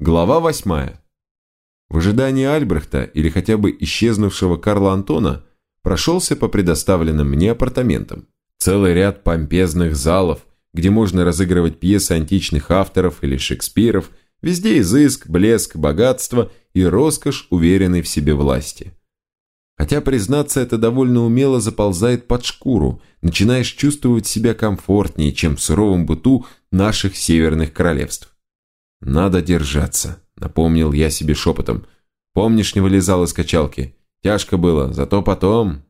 Глава восьмая. В ожидании Альбрехта или хотя бы исчезнувшего Карла Антона прошелся по предоставленным мне апартаментам. Целый ряд помпезных залов, где можно разыгрывать пьесы античных авторов или Шекспиров, везде изыск, блеск, богатство и роскошь уверенной в себе власти. Хотя, признаться, это довольно умело заползает под шкуру, начинаешь чувствовать себя комфортнее, чем в суровом быту наших северных королевств. «Надо держаться», — напомнил я себе шепотом. «Помнишь, не вылезал из качалки? Тяжко было, зато потом...»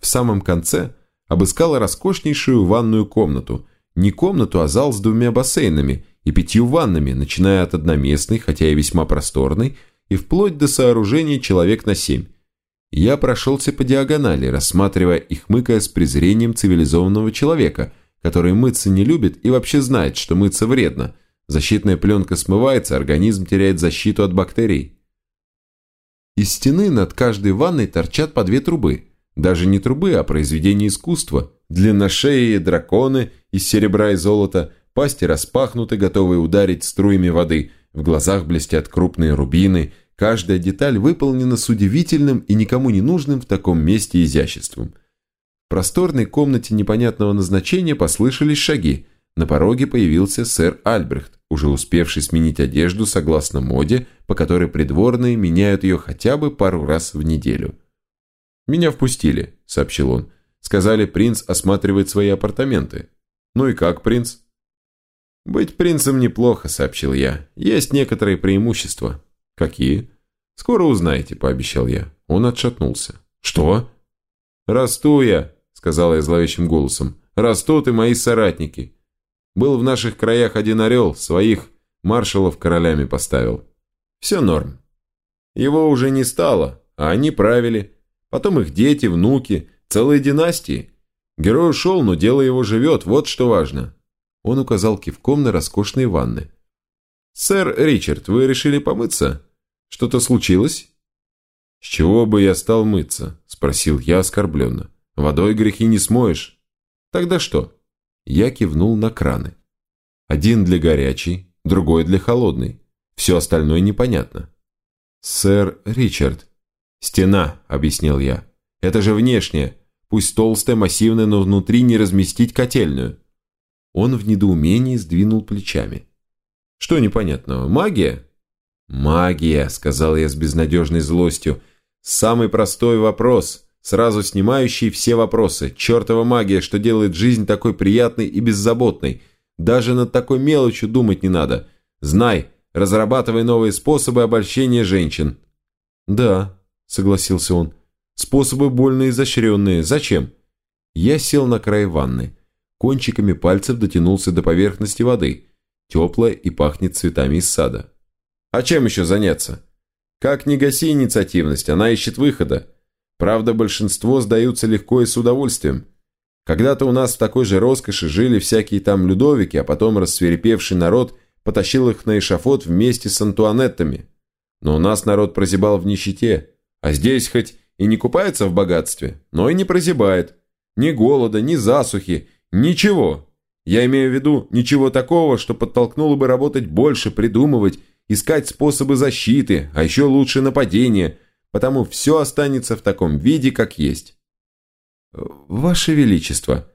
В самом конце обыскала роскошнейшую ванную комнату. Не комнату, а зал с двумя бассейнами и пятью ваннами, начиная от одноместной, хотя и весьма просторной, и вплоть до сооружения человек на семь. Я прошелся по диагонали, рассматривая и хмыкая с презрением цивилизованного человека, который мыться не любит и вообще знает, что мыться вредно. Защитная пленка смывается, организм теряет защиту от бактерий. Из стены над каждой ванной торчат по две трубы. Даже не трубы, а произведение искусства. Длинношеи драконы из серебра и золота, пасти распахнуты, готовые ударить струями воды. В глазах блестят крупные рубины – Каждая деталь выполнена с удивительным и никому не нужным в таком месте изяществом. В просторной комнате непонятного назначения послышались шаги. На пороге появился сэр Альбрехт, уже успевший сменить одежду согласно моде, по которой придворные меняют ее хотя бы пару раз в неделю. «Меня впустили», — сообщил он. «Сказали, принц осматривает свои апартаменты». «Ну и как, принц?» «Быть принцем неплохо», — сообщил я. «Есть некоторые преимущества». «Какие?» «Скоро узнаете», – пообещал я. Он отшатнулся. «Что?» «Расту я», – сказала я зловещим голосом. «Растут и мои соратники. Был в наших краях один орел, своих маршалов королями поставил. Все норм. Его уже не стало, а они правили. Потом их дети, внуки, целые династии. Герой ушел, но дело его живет, вот что важно». Он указал кивком на роскошные ванны. «Сэр Ричард, вы решили помыться? Что-то случилось?» «С чего бы я стал мыться?» – спросил я оскорбленно. «Водой грехи не смоешь». «Тогда что?» Я кивнул на краны. Один для горячей, другой для холодной. Все остальное непонятно. «Сэр Ричард». «Стена», – объяснил я. «Это же внешняя. Пусть толстая, массивная, но внутри не разместить котельную». Он в недоумении сдвинул плечами. «Что непонятного? Магия?» «Магия», — сказал я с безнадежной злостью. «Самый простой вопрос, сразу снимающий все вопросы. Чертова магия, что делает жизнь такой приятной и беззаботной. Даже над такой мелочью думать не надо. Знай, разрабатывай новые способы обольщения женщин». «Да», — согласился он. «Способы больно изощренные. Зачем?» Я сел на край ванны. Кончиками пальцев дотянулся до поверхности воды. Теплая и пахнет цветами из сада. А чем еще заняться? Как не гаси инициативность, она ищет выхода. Правда, большинство сдаются легко и с удовольствием. Когда-то у нас в такой же роскоши жили всякие там Людовики, а потом рассверепевший народ потащил их на эшафот вместе с Антуанеттами. Но у нас народ прозябал в нищете, а здесь хоть и не купается в богатстве, но и не прозябает. Ни голода, ни засухи, ничего. Я имею в виду ничего такого, что подтолкнуло бы работать больше, придумывать искать способы защиты, а еще лучше нападения, потому все останется в таком виде, как есть. «Ваше Величество!»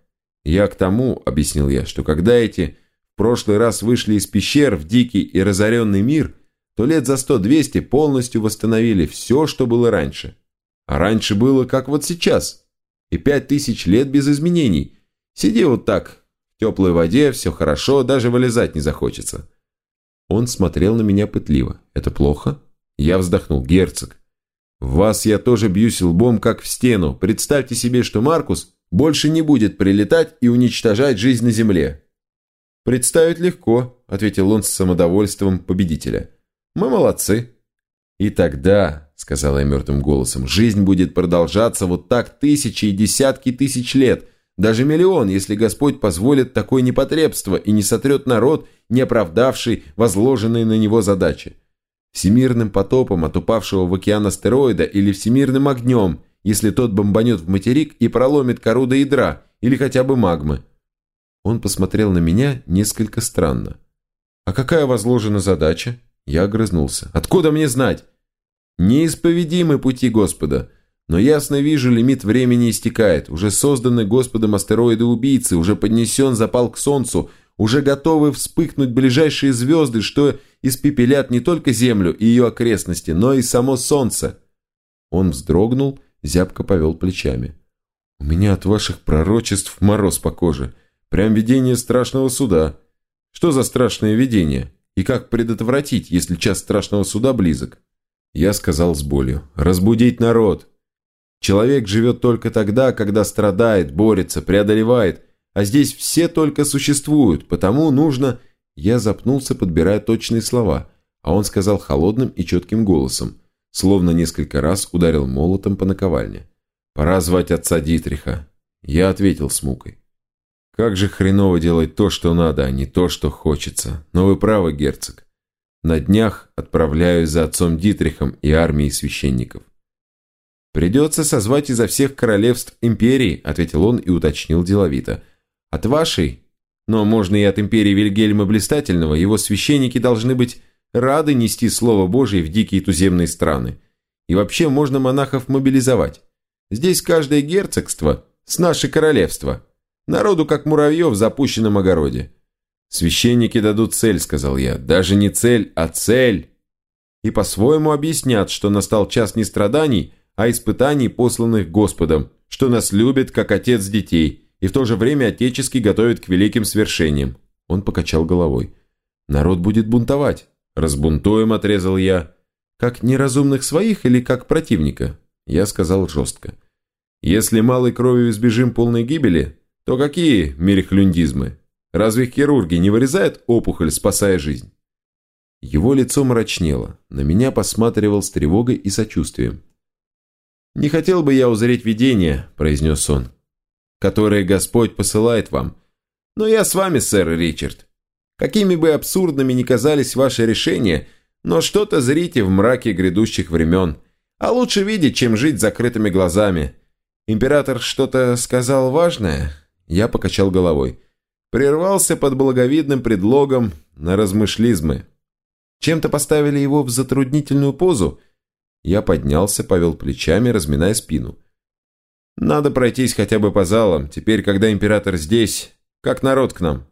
«Я к тому», — объяснил я, «что когда эти в прошлый раз вышли из пещер в дикий и разоренный мир, то лет за сто-двести полностью восстановили все, что было раньше. А раньше было, как вот сейчас. И пять тысяч лет без изменений. Сиди вот так, в теплой воде, все хорошо, даже вылезать не захочется. Он смотрел на меня пытливо. «Это плохо?» Я вздохнул. «Герцог, в вас я тоже бьюсь лбом, как в стену. Представьте себе, что Маркус больше не будет прилетать и уничтожать жизнь на земле». «Представить легко», — ответил он с самодовольством победителя. «Мы молодцы». «И тогда», — сказала я мертвым голосом, — «жизнь будет продолжаться вот так тысячи и десятки тысяч лет, даже миллион, если Господь позволит такое непотребство и не сотрет народ, не оправдавший возложенные на него задачи. Всемирным потопом от упавшего в океан астероида или всемирным огнем, если тот бомбанет в материк и проломит кору до ядра или хотя бы магмы. Он посмотрел на меня несколько странно. «А какая возложена задача?» Я огрызнулся. «Откуда мне знать?» «Неисповедимы пути Господа. Но ясно вижу, лимит времени истекает. Уже созданы Господом астероиды-убийцы, уже поднесен запал к Солнцу, уже готовы вспыхнуть ближайшие звезды, что испепелят не только Землю и ее окрестности, но и само Солнце». Он вздрогнул, зябко повел плечами. «У меня от ваших пророчеств мороз по коже. Прям видение страшного суда. Что за страшное видение? И как предотвратить, если час страшного суда близок?» Я сказал с болью. «Разбудить народ!» Человек живет только тогда, когда страдает, борется, преодолевает, а здесь все только существуют, потому нужно... Я запнулся, подбирая точные слова, а он сказал холодным и четким голосом, словно несколько раз ударил молотом по наковальне. «Пора звать отца Дитриха». Я ответил с мукой. «Как же хреново делать то, что надо, а не то, что хочется. Но вы правы, герцог. На днях отправляюсь за отцом Дитрихом и армией священников. «Придется созвать изо всех королевств империи», – ответил он и уточнил деловито. «От вашей, но можно и от империи Вильгельма Блистательного, его священники должны быть рады нести Слово Божие в дикие туземные страны. И вообще можно монахов мобилизовать. Здесь каждое герцогство с наше королевство. Народу как муравьев в запущенном огороде». «Священники дадут цель», – сказал я. «Даже не цель, а цель». И по-своему объяснят, что настал час не страданий, а испытаний, посланных Господом, что нас любит, как отец детей, и в то же время отечески готовит к великим свершениям. Он покачал головой. Народ будет бунтовать. Разбунтуем, отрезал я. Как неразумных своих или как противника? Я сказал жестко. Если малой кровью избежим полной гибели, то какие мерехлюндизмы? Разве хирурги не вырезают опухоль, спасая жизнь? Его лицо мрачнело, на меня посматривал с тревогой и сочувствием. «Не хотел бы я узреть видение», – произнес он, – «которое Господь посылает вам. Но я с вами, сэр Ричард. Какими бы абсурдными ни казались ваши решения, но что-то зрите в мраке грядущих времен. А лучше видеть, чем жить закрытыми глазами. Император что-то сказал важное?» Я покачал головой. Прервался под благовидным предлогом на размышлизмы. Чем-то поставили его в затруднительную позу – я поднялся, повел плечами, разминая спину. «Надо пройтись хотя бы по залам. Теперь, когда император здесь, как народ к нам?»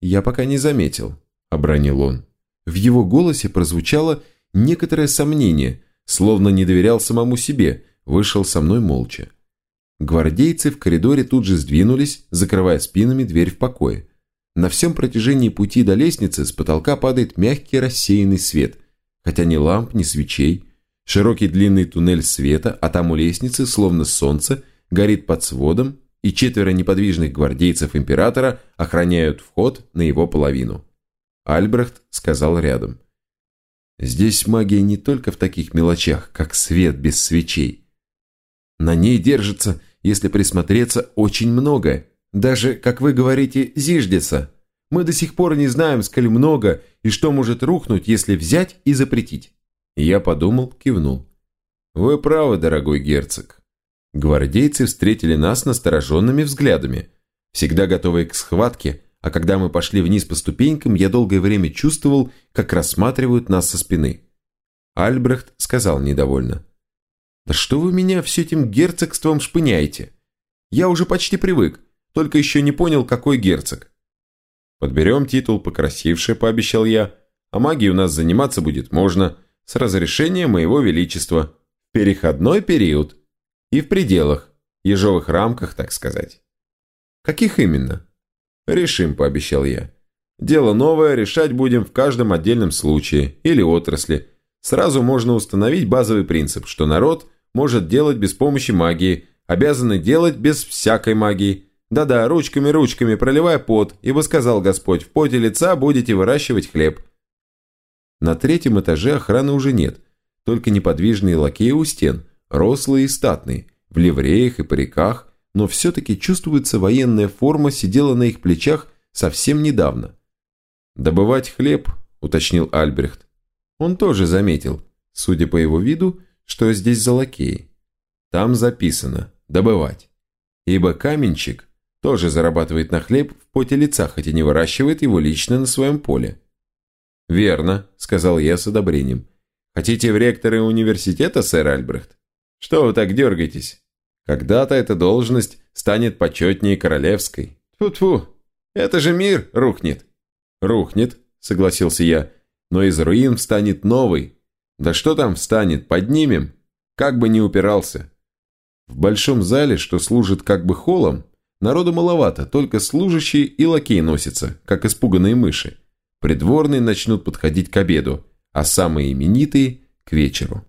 «Я пока не заметил», — обронил он. В его голосе прозвучало некоторое сомнение, словно не доверял самому себе, вышел со мной молча. Гвардейцы в коридоре тут же сдвинулись, закрывая спинами дверь в покое. На всем протяжении пути до лестницы с потолка падает мягкий рассеянный свет, хотя ни ламп, ни свечей, Широкий длинный туннель света, а там у лестницы, словно солнце, горит под сводом, и четверо неподвижных гвардейцев императора охраняют вход на его половину. Альбрехт сказал рядом. «Здесь магия не только в таких мелочах, как свет без свечей. На ней держится, если присмотреться, очень многое. Даже, как вы говорите, зиждется. Мы до сих пор не знаем, сколь много и что может рухнуть, если взять и запретить. Я подумал, кивнул. «Вы правы, дорогой герцог». Гвардейцы встретили нас настороженными взглядами, всегда готовые к схватке, а когда мы пошли вниз по ступенькам, я долгое время чувствовал, как рассматривают нас со спины. Альбрехт сказал недовольно. «Да что вы меня все этим герцогством шпыняете? Я уже почти привык, только еще не понял, какой герцог». «Подберем титул покрасивше», – пообещал я. «А магией у нас заниматься будет можно с разрешения моего величества. Переходной период. И в пределах, ежовых рамках, так сказать. Каких именно? Решим, пообещал я. Дело новое, решать будем в каждом отдельном случае или отрасли. Сразу можно установить базовый принцип, что народ может делать без помощи магии, обязаны делать без всякой магии. Да-да, ручками-ручками проливая пот, ибо сказал Господь, в поте лица будете выращивать хлеб – на третьем этаже охраны уже нет, только неподвижные лакеи у стен, рослые и статные, в ливреях и париках, но все-таки чувствуется военная форма сидела на их плечах совсем недавно. «Добывать хлеб», – уточнил Альбрехт. Он тоже заметил, судя по его виду, что здесь за лакеи. Там записано «добывать». Ибо каменщик тоже зарабатывает на хлеб в поте лица, хотя не выращивает его лично на своем поле. «Верно», – сказал я с одобрением. «Хотите в ректоры университета, сэр Альбрехт? Что вы так дергаетесь? Когда-то эта должность станет почетнее королевской. Тьфу-тьфу, это же мир рухнет». «Рухнет», – согласился я, – «но из руин встанет новый. Да что там встанет, поднимем, как бы ни упирался». В большом зале, что служит как бы холлом, народу маловато, только служащие и лакей носятся, как испуганные мыши. Придворные начнут подходить к обеду, а самые именитые – к вечеру.